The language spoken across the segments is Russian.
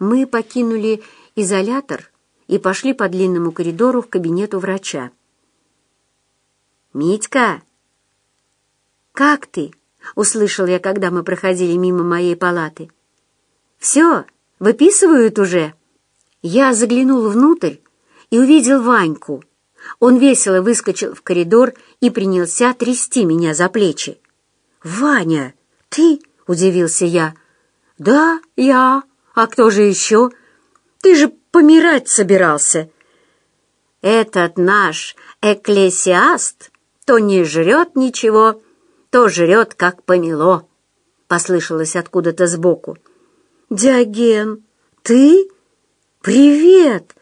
Мы покинули изолятор и пошли по длинному коридору к кабинету врача. «Митька!» «Как ты?» — услышал я, когда мы проходили мимо моей палаты. «Все, выписывают уже?» Я заглянул внутрь и увидел Ваньку. Он весело выскочил в коридор и принялся трясти меня за плечи. «Ваня, ты?» — удивился я. «Да, я. А кто же еще? Ты же помирать собирался». «Этот наш экклесиаст то не жрет ничего, то жрет, как помело», — послышалось откуда-то сбоку. «Диоген, ты? Привет!»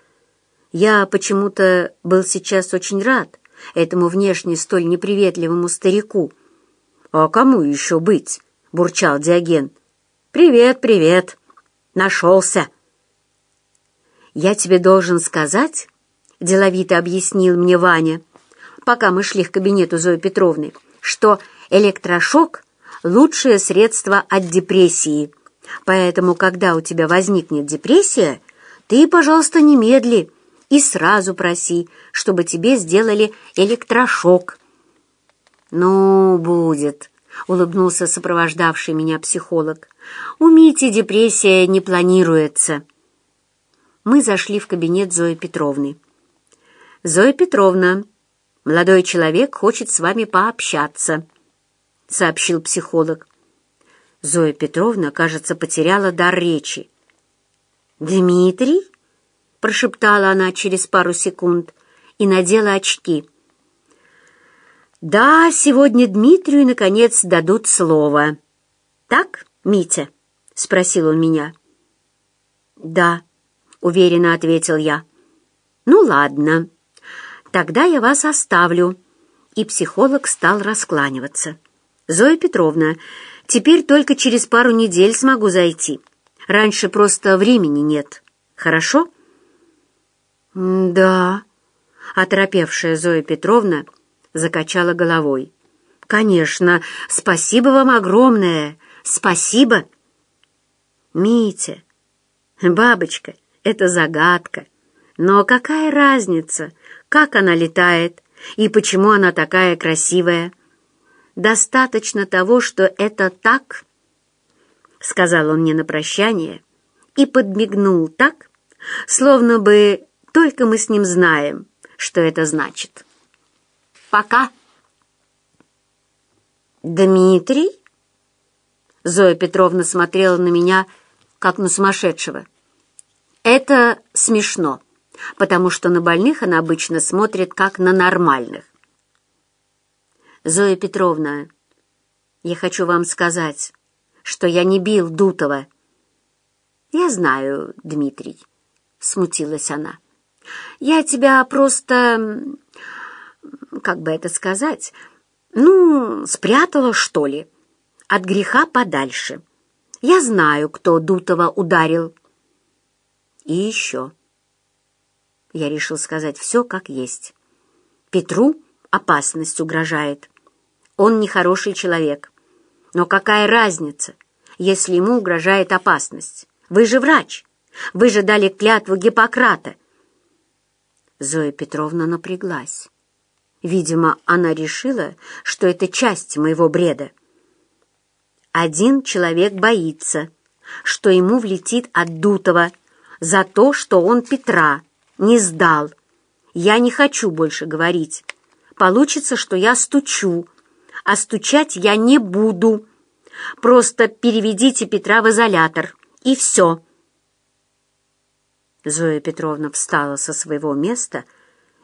Я почему-то был сейчас очень рад этому внешне столь неприветливому старику. «А кому еще быть?» — бурчал Диоген. «Привет, привет! Нашелся!» «Я тебе должен сказать...» — деловито объяснил мне Ваня, пока мы шли к кабинету Зои Петровны, что электрошок — лучшее средство от депрессии. Поэтому, когда у тебя возникнет депрессия, ты, пожалуйста, немедли и сразу проси, чтобы тебе сделали электрошок. «Ну, будет», — улыбнулся сопровождавший меня психолог. «У Мити депрессия не планируется». Мы зашли в кабинет Зои Петровны. «Зоя Петровна, молодой человек хочет с вами пообщаться», — сообщил психолог. Зоя Петровна, кажется, потеряла дар речи. «Дмитрий?» — прошептала она через пару секунд и надела очки. «Да, сегодня Дмитрию, наконец, дадут слово. Так, Митя?» — спросил он меня. «Да», — уверенно ответил я. «Ну, ладно. Тогда я вас оставлю». И психолог стал раскланиваться. «Зоя Петровна, теперь только через пару недель смогу зайти. Раньше просто времени нет. Хорошо?» «Да», — оторопевшая Зоя Петровна закачала головой. «Конечно, спасибо вам огромное, спасибо!» «Митя, бабочка, это загадка. Но какая разница, как она летает и почему она такая красивая? Достаточно того, что это так, — сказал он мне на прощание и подмигнул так, словно бы только мы с ним знаем, что это значит. Пока. Дмитрий? Зоя Петровна смотрела на меня, как на сумасшедшего. Это смешно, потому что на больных она обычно смотрит, как на нормальных. Зоя Петровна, я хочу вам сказать, что я не бил Дутова. Я знаю, Дмитрий, смутилась она. Я тебя просто... Как бы это сказать? Ну, спрятала, что ли? От греха подальше. Я знаю, кто Дутова ударил. И еще. Я решил сказать все как есть. Петру опасность угрожает. Он нехороший человек. Но какая разница, если ему угрожает опасность? Вы же врач. Вы же дали клятву Гиппократа. Зоя Петровна напряглась. Видимо, она решила, что это часть моего бреда. Один человек боится, что ему влетит от Дутова за то, что он Петра не сдал. Я не хочу больше говорить. Получится, что я стучу, а стучать я не буду. Просто переведите Петра в изолятор, и все. Зоя Петровна встала со своего места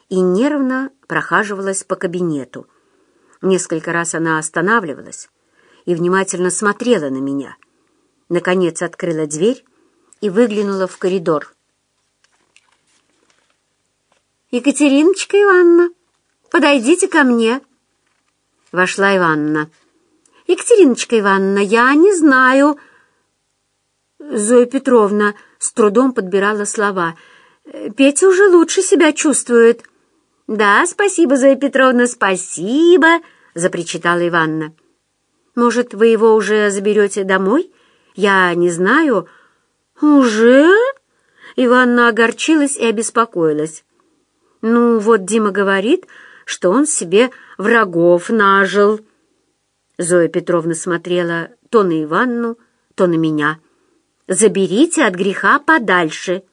и нервно прохаживалась по кабинету. Несколько раз она останавливалась и внимательно смотрела на меня. Наконец открыла дверь и выглянула в коридор. «Екатериночка Ивановна, подойдите ко мне!» Вошла Ивановна. «Екатериночка Ивановна, я не знаю...» Зоя Петровна с трудом подбирала слова. «Петя уже лучше себя чувствует». «Да, спасибо, Зоя Петровна, спасибо», — запричитала Иванна. «Может, вы его уже заберете домой? Я не знаю». «Уже?» Иванна огорчилась и обеспокоилась. «Ну, вот Дима говорит, что он себе врагов нажил». Зоя Петровна смотрела то на Иванну, то на меня. «Заберите от греха подальше».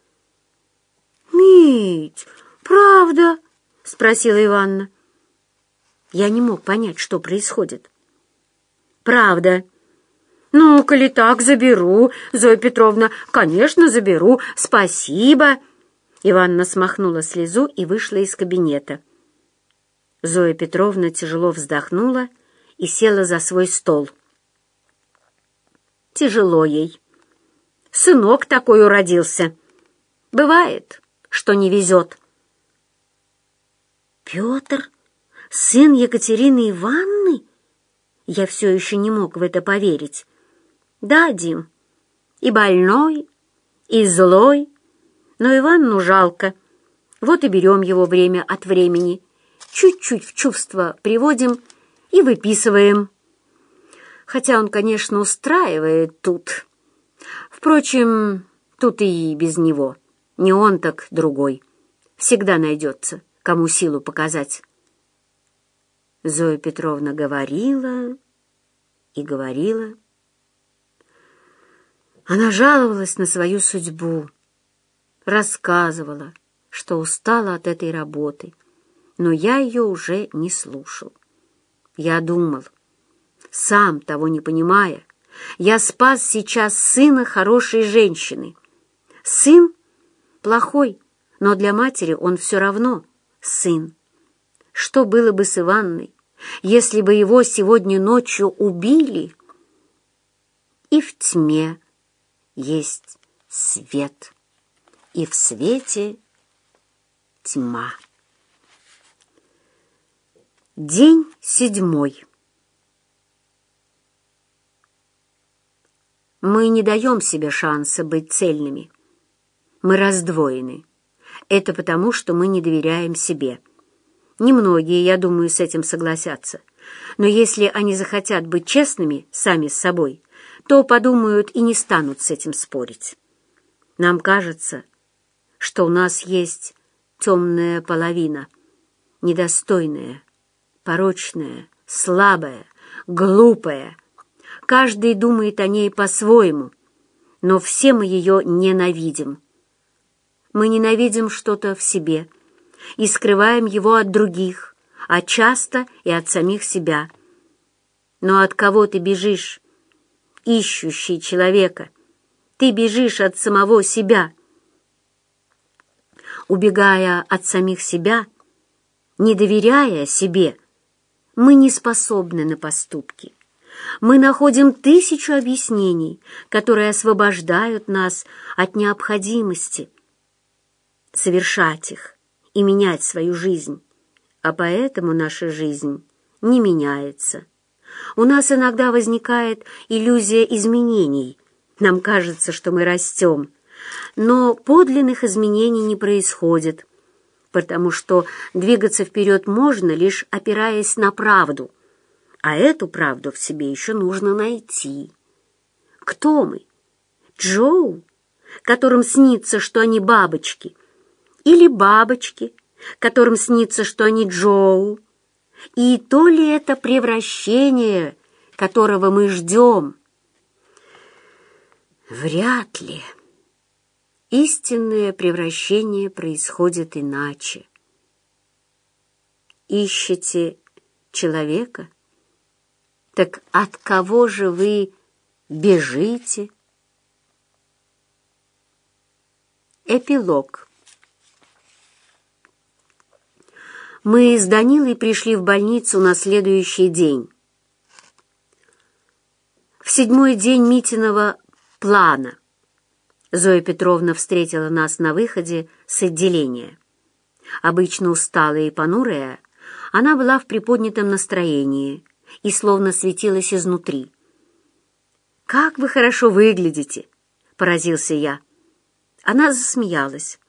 «Мить, правда?» — спросила Иванна. Я не мог понять, что происходит. «Правда». «Ну, коли так, заберу, Зоя Петровна, конечно, заберу, спасибо». Иванна смахнула слезу и вышла из кабинета. Зоя Петровна тяжело вздохнула и села за свой стол. Тяжело ей. Сынок такой уродился. Бывает, что не везет. Петр, сын Екатерины Ивановны? Я все еще не мог в это поверить. Да, Дим, и больной, и злой, но Иванну жалко. Вот и берем его время от времени, чуть-чуть в чувство приводим и выписываем. Хотя он, конечно, устраивает тут. Впрочем, тут и без него. Не он, так другой. Всегда найдется, кому силу показать. Зоя Петровна говорила и говорила. Она жаловалась на свою судьбу, рассказывала, что устала от этой работы, но я ее уже не слушал. Я думал, сам того не понимая, я спас сейчас сына хорошей женщины. Сын плохой, но для матери он все равно сын. Что было бы с Иванной, если бы его сегодня ночью убили? И в тьме есть свет, и в свете тьма. День седьмой. Мы не даем себе шанса быть цельными. Мы раздвоены. Это потому, что мы не доверяем себе. Немногие, я думаю, с этим согласятся. Но если они захотят быть честными сами с собой, то подумают и не станут с этим спорить. Нам кажется, что у нас есть темная половина, недостойная, порочная, слабая, глупая. Каждый думает о ней по-своему, но все мы ее ненавидим. Мы ненавидим что-то в себе и скрываем его от других, а часто и от самих себя. Но от кого ты бежишь? ищущий человека. Ты бежишь от самого себя. Убегая от самих себя, не доверяя себе, мы не способны на поступки. Мы находим тысячу объяснений, которые освобождают нас от необходимости совершать их и менять свою жизнь, а поэтому наша жизнь не меняется. У нас иногда возникает иллюзия изменений. Нам кажется, что мы растем. Но подлинных изменений не происходит, потому что двигаться вперед можно, лишь опираясь на правду. А эту правду в себе еще нужно найти. Кто мы? Джоу, которым снится, что они бабочки? Или бабочки, которым снится, что они Джоу? И то ли это превращение, которого мы ждем? Вряд ли. Истинное превращение происходит иначе. Ищете человека? Так от кого же вы бежите? Эпилог Мы с Данилой пришли в больницу на следующий день. В седьмой день Митиного плана Зоя Петровна встретила нас на выходе с отделения. Обычно усталая и понурая, она была в приподнятом настроении и словно светилась изнутри. «Как вы хорошо выглядите!» — поразился я. Она засмеялась.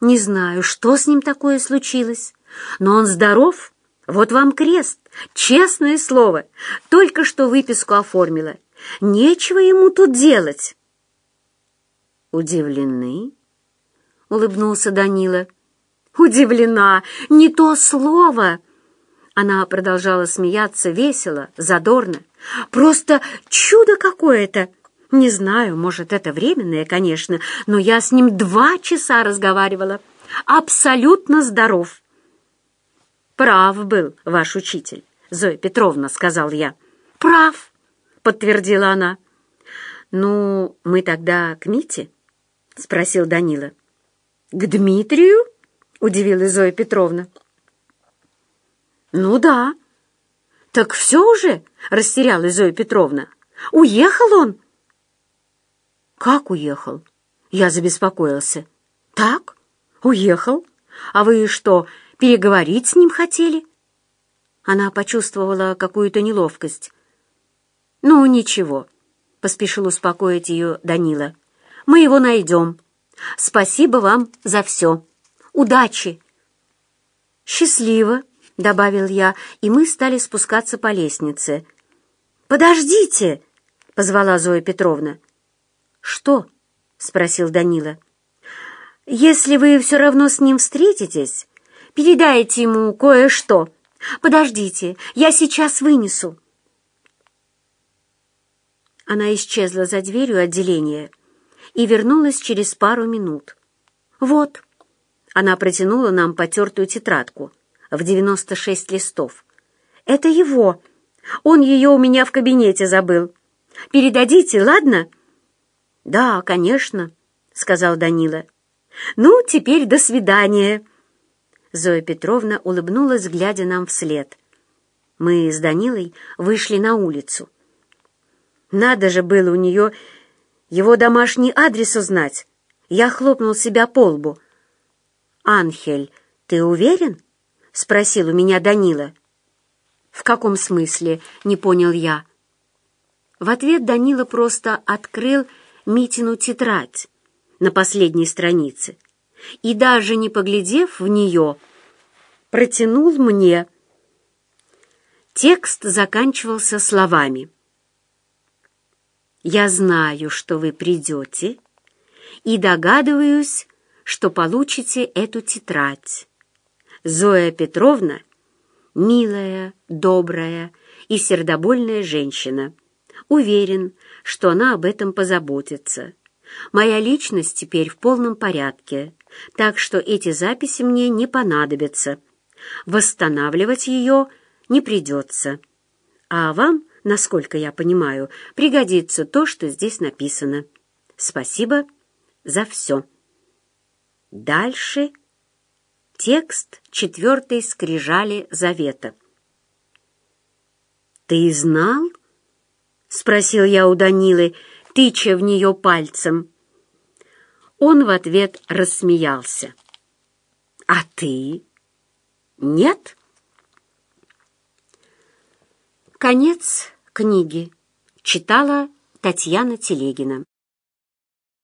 «Не знаю, что с ним такое случилось. Но он здоров. Вот вам крест. Честное слово. Только что выписку оформила. Нечего ему тут делать. удивлены?» — улыбнулся Данила. «Удивлена! Не то слово!» Она продолжала смеяться весело, задорно. «Просто чудо какое-то! Не знаю, может, это временное, конечно, но я с ним два часа разговаривала. Абсолютно здоров!» «Прав был ваш учитель, Зоя Петровна», — сказал я. «Прав», — подтвердила она. «Ну, мы тогда к Мите?» — спросил Данила. «К Дмитрию?» — удивилась Зоя Петровна. «Ну да». «Так все уже?» — растерялась Зоя Петровна. «Уехал он?» «Как уехал?» Я забеспокоился. «Так, уехал. А вы что, переговорить с ним хотели?» Она почувствовала какую-то неловкость. «Ну, ничего», — поспешил успокоить ее Данила. «Мы его найдем. Спасибо вам за все. Удачи!» «Счастливо!» — добавил я, и мы стали спускаться по лестнице. «Подождите!» — позвала Зоя Петровна. «Что?» — спросил Данила. «Если вы все равно с ним встретитесь, передайте ему кое-что. Подождите, я сейчас вынесу». Она исчезла за дверью отделения и вернулась через пару минут. «Вот», — она протянула нам потертую тетрадку в 96 листов. «Это его. Он ее у меня в кабинете забыл. Передадите, ладно?» «Да, конечно», — сказал Данила. «Ну, теперь до свидания». Зоя Петровна улыбнулась, глядя нам вслед. Мы с Данилой вышли на улицу. Надо же было у нее его домашний адрес узнать. Я хлопнул себя по лбу. «Анхель, ты уверен?» — спросил у меня Данила. «В каком смысле?» — не понял я. В ответ Данила просто открыл Митину тетрадь на последней странице и, даже не поглядев в нее, протянул мне. Текст заканчивался словами. «Я знаю, что вы придете, и догадываюсь, что получите эту тетрадь. Зоя Петровна — милая, добрая и сердобольная женщина. Уверен, что она об этом позаботится. Моя личность теперь в полном порядке, так что эти записи мне не понадобятся. Восстанавливать ее не придется. А вам, насколько я понимаю, пригодится то, что здесь написано. Спасибо за все. Дальше текст четвертой скрижали завета. «Ты знал?» — спросил я у Данилы, тыча в нее пальцем. Он в ответ рассмеялся. «А ты? Нет?» Конец книги. Читала Татьяна Телегина.